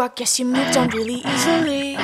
I guess you moved on really easily.